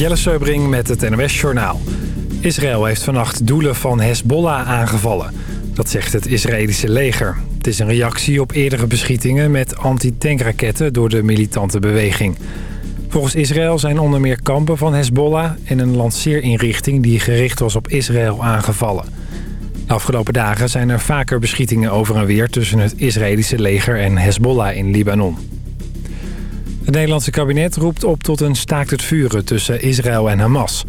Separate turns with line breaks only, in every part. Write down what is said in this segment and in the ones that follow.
Jelle Seubring met het NOS Journaal. Israël heeft vannacht doelen van Hezbollah aangevallen. Dat zegt het Israëlische leger. Het is een reactie op eerdere beschietingen met antitankraketten door de militante beweging. Volgens Israël zijn onder meer kampen van Hezbollah en een lanceerinrichting die gericht was op Israël aangevallen. De afgelopen dagen zijn er vaker beschietingen over en weer tussen het Israëlische leger en Hezbollah in Libanon. Het Nederlandse kabinet roept op tot een staakt het vuren tussen Israël en Hamas.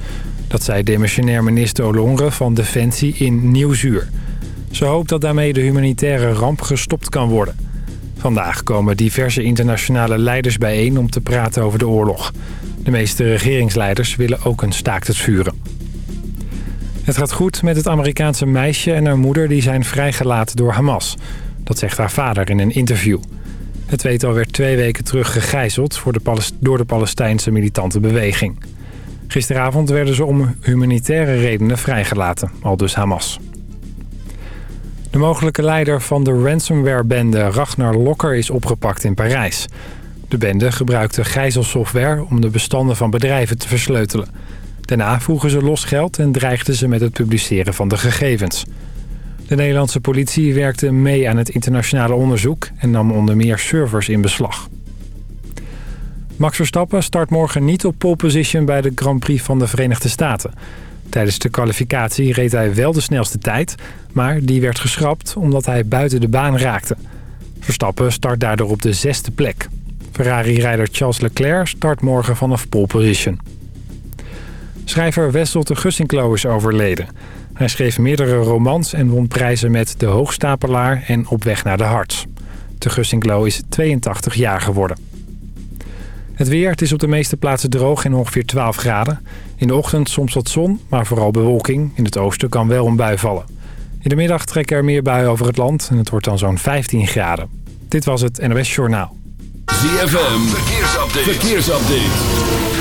Dat zei demissionair minister Olongre van Defensie in Nieuwzuur. Ze hoopt dat daarmee de humanitaire ramp gestopt kan worden. Vandaag komen diverse internationale leiders bijeen om te praten over de oorlog. De meeste regeringsleiders willen ook een staakt het vuren. Het gaat goed met het Amerikaanse meisje en haar moeder die zijn vrijgelaten door Hamas. Dat zegt haar vader in een interview. Het tweetal werd twee weken terug gegijzeld voor de door de Palestijnse militante beweging. Gisteravond werden ze om humanitaire redenen vrijgelaten, al dus Hamas. De mogelijke leider van de ransomware-bende Ragnar Lokker is opgepakt in Parijs. De bende gebruikte gijzelsoftware om de bestanden van bedrijven te versleutelen. Daarna vroegen ze los geld en dreigden ze met het publiceren van de gegevens. De Nederlandse politie werkte mee aan het internationale onderzoek... en nam onder meer servers in beslag. Max Verstappen start morgen niet op pole position bij de Grand Prix van de Verenigde Staten. Tijdens de kwalificatie reed hij wel de snelste tijd... maar die werd geschrapt omdat hij buiten de baan raakte. Verstappen start daardoor op de zesde plek. Ferrari-rijder Charles Leclerc start morgen vanaf pole position. Schrijver Wessel de Gussinklo is overleden. Hij schreef meerdere romans en won prijzen met De Hoogstapelaar en Op weg naar de Harts. De Gussinklo is 82 jaar geworden. Het weer, het is op de meeste plaatsen droog en ongeveer 12 graden. In de ochtend soms wat zon, maar vooral bewolking. In het oosten kan wel een bui vallen. In de middag trekken er meer buien over het land en het wordt dan zo'n 15 graden. Dit was het NOS Journaal.
ZFM, verkeersupdate. verkeersupdate.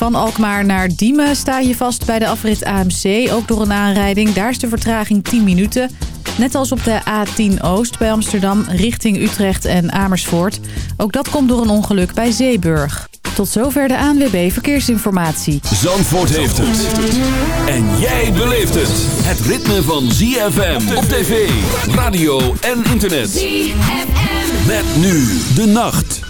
Van Alkmaar naar Diemen sta je vast bij de afrit AMC, ook door een aanrijding. Daar is de vertraging 10 minuten. Net als op de A10 Oost bij Amsterdam richting Utrecht en Amersfoort. Ook dat komt door een ongeluk bij Zeeburg. Tot zover de ANWB Verkeersinformatie.
Zandvoort heeft het. En jij beleeft het. Het ritme van ZFM op tv, radio en internet. ZFM. Met nu de nacht.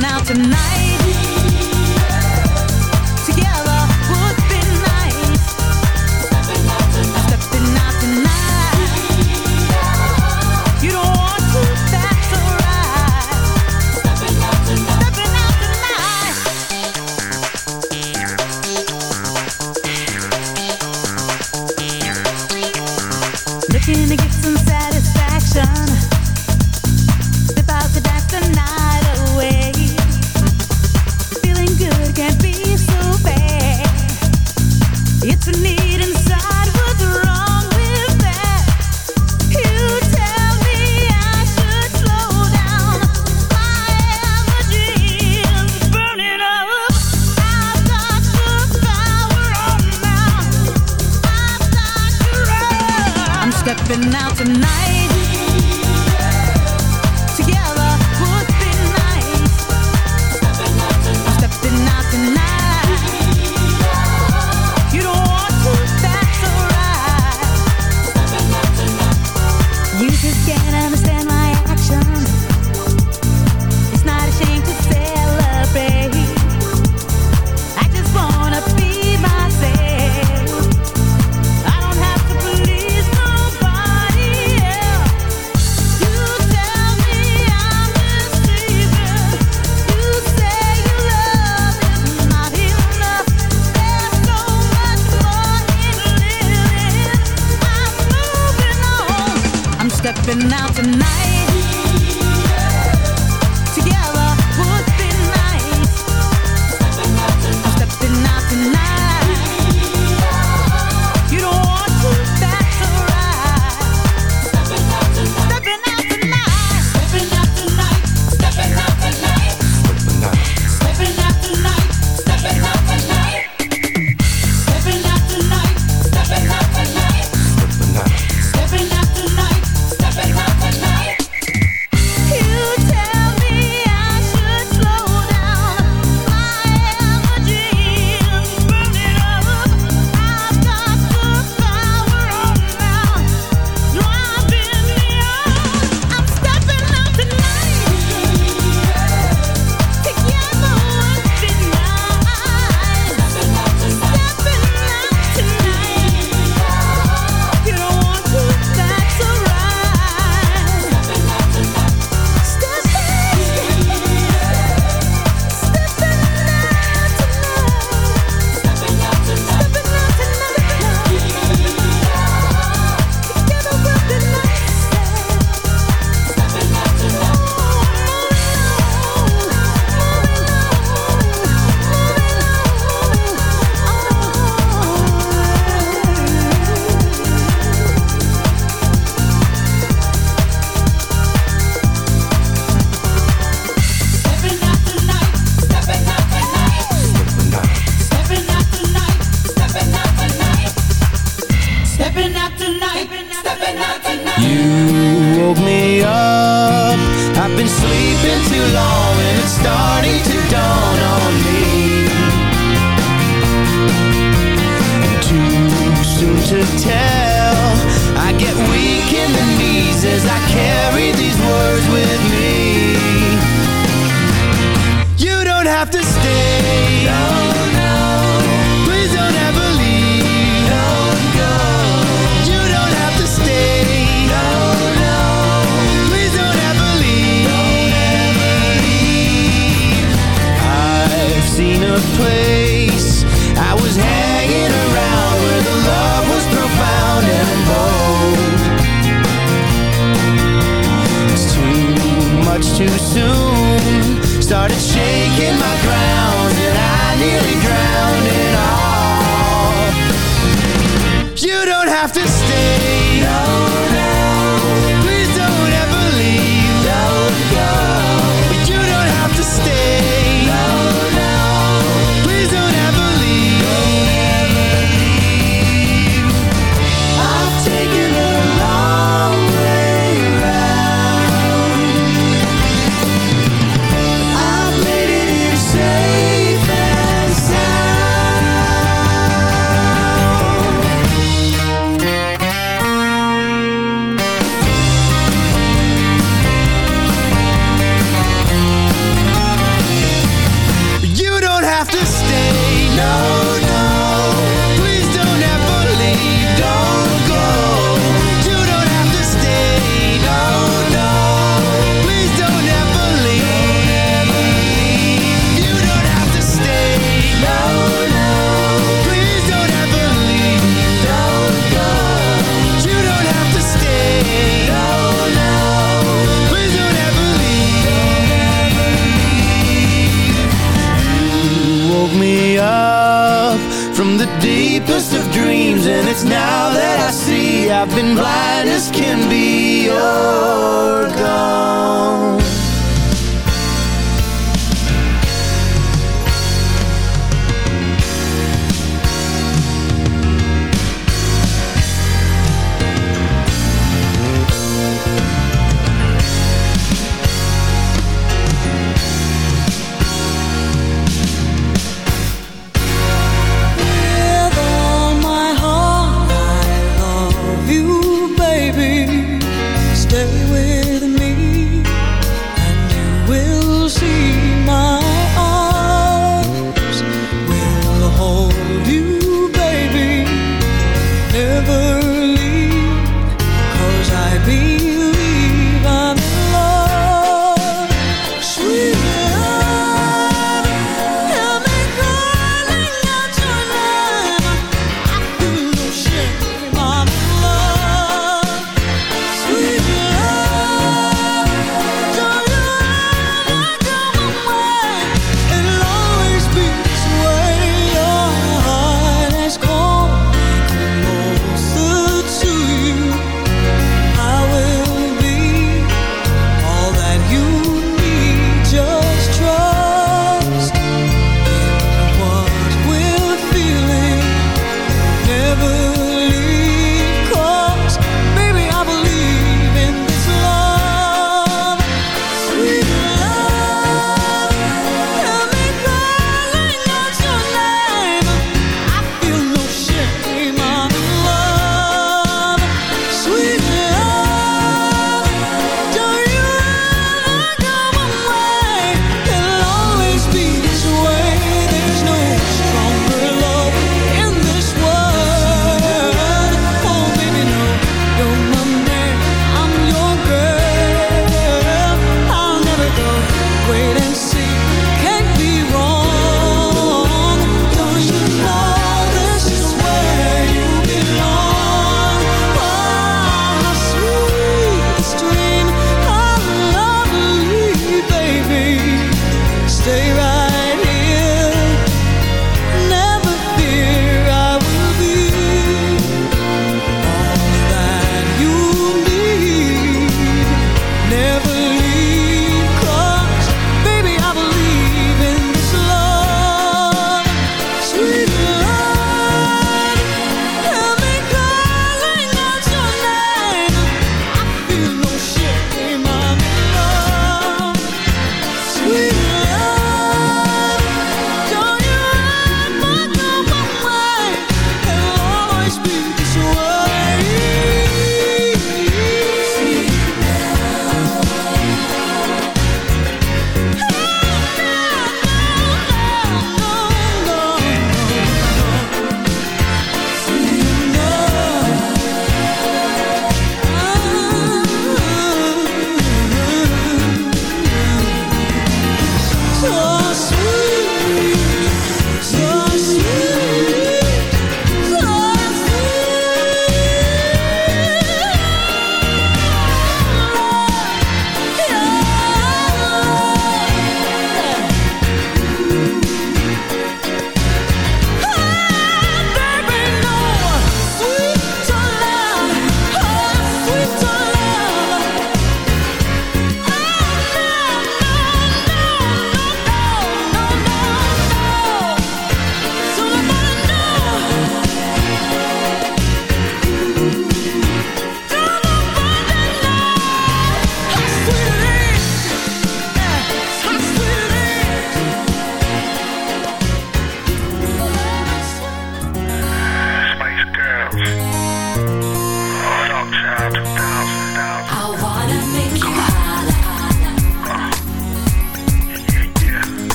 out tonight. soon to tell. I get weak in the knees as I carry these words with me. You don't have to stay. too soon. deepest of dreams And it's now that I see I've been blind as can be. You're gone.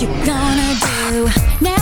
you
gonna do
now?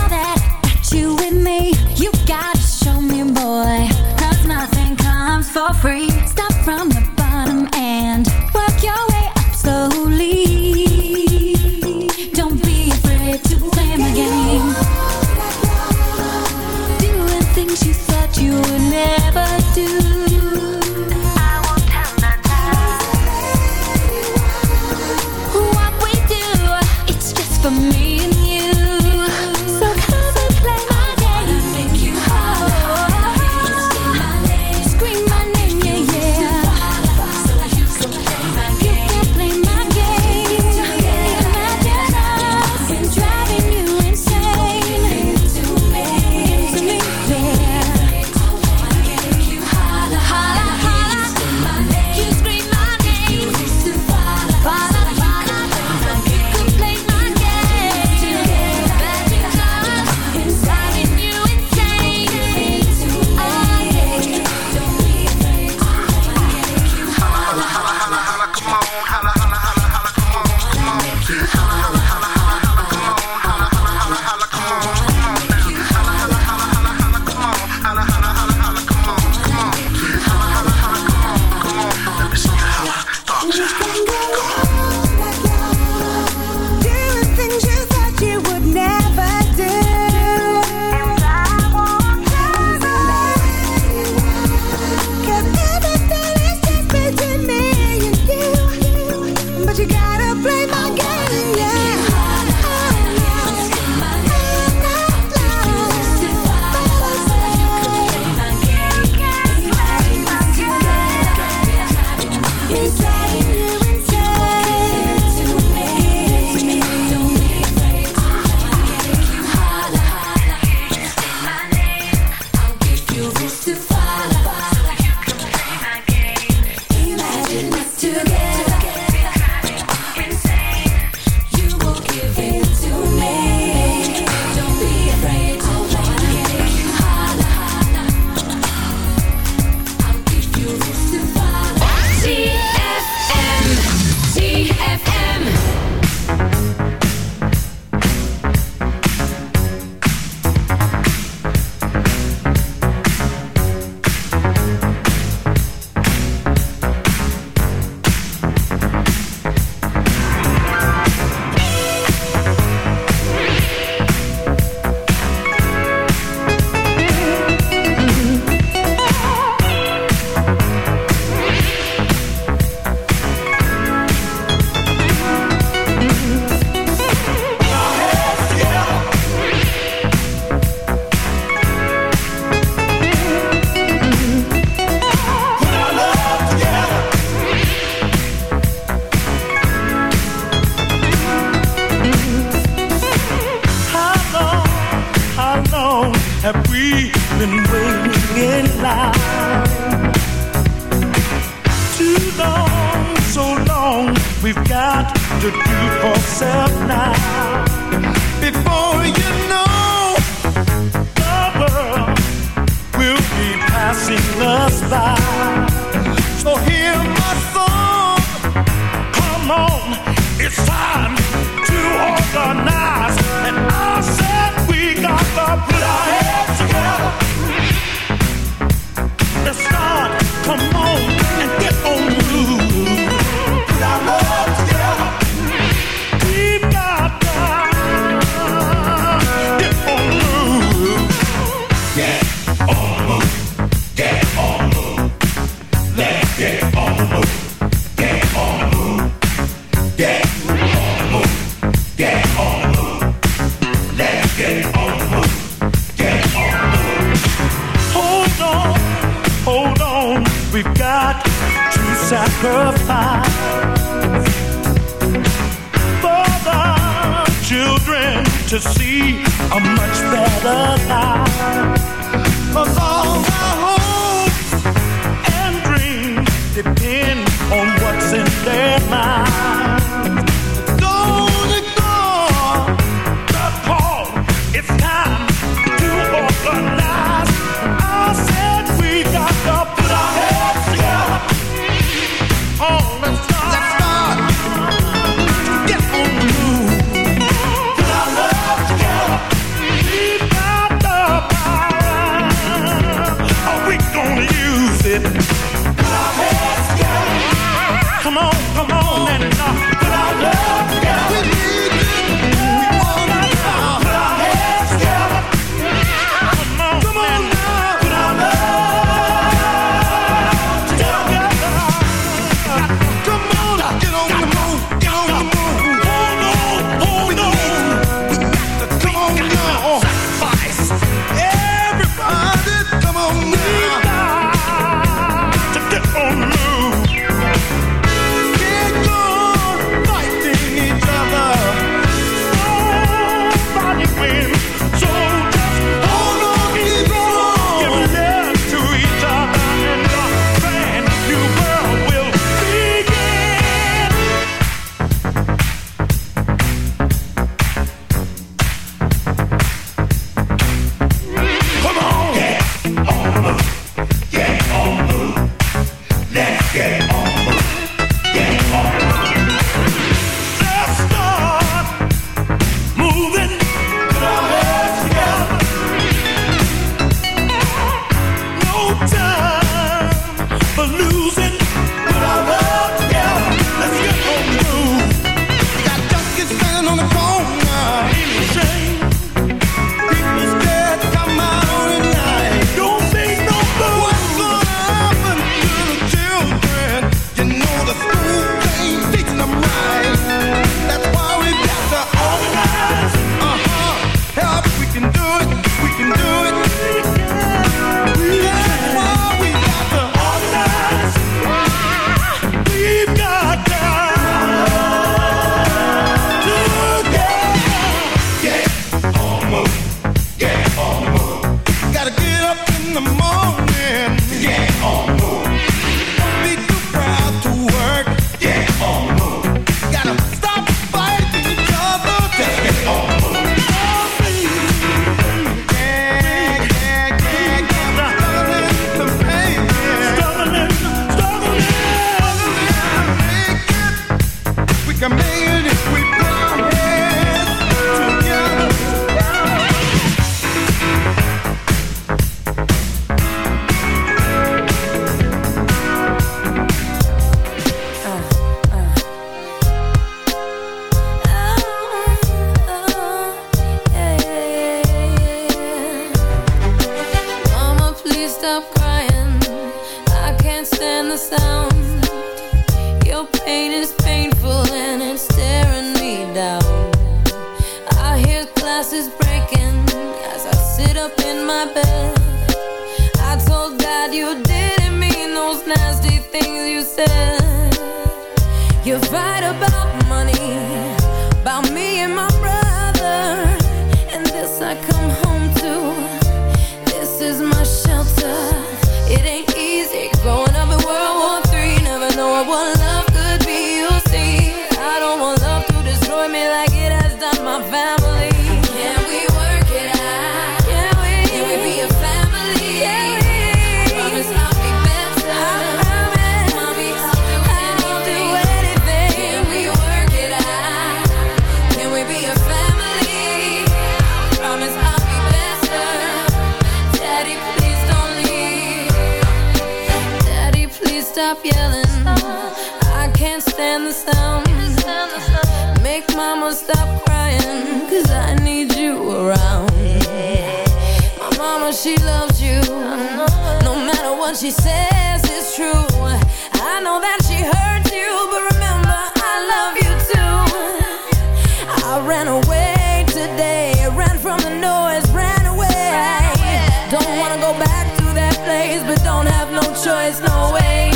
away.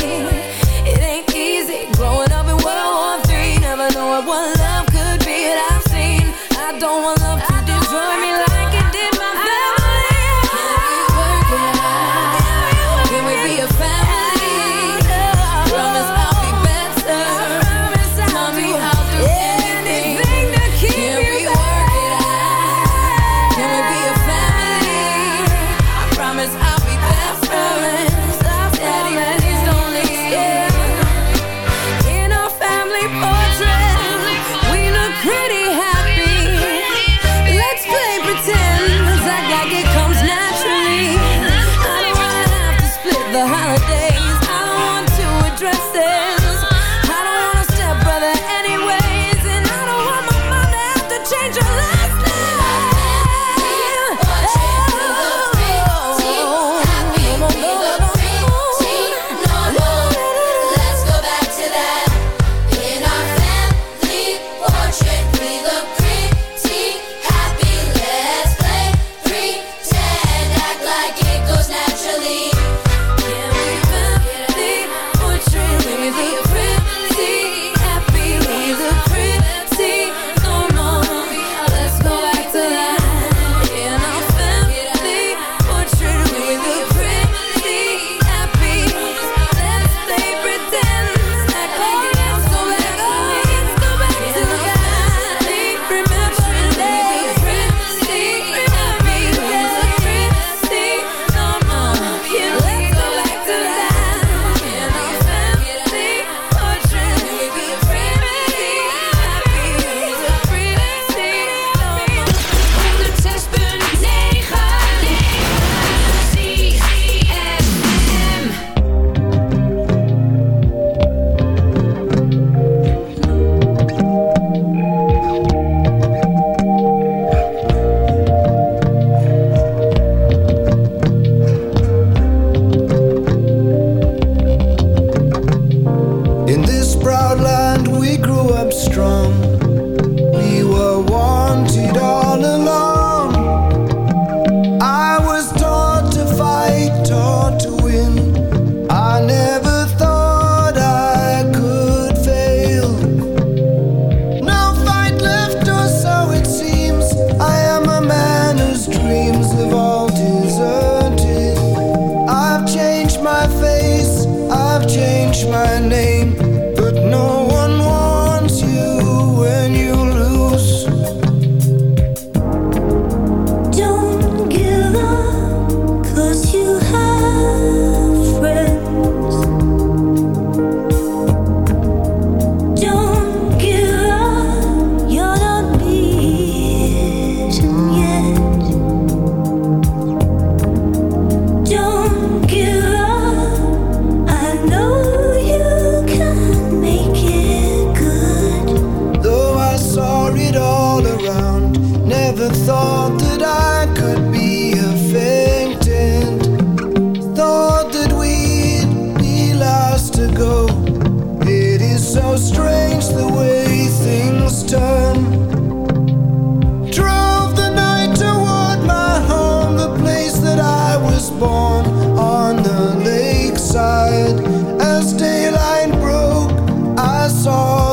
first daylight broke, I
saw.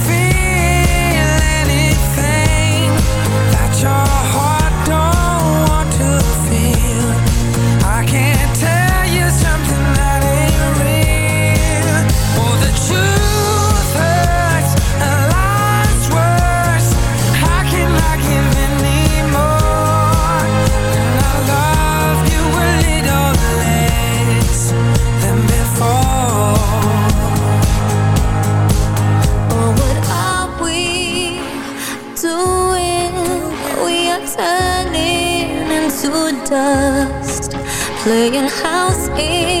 playing house in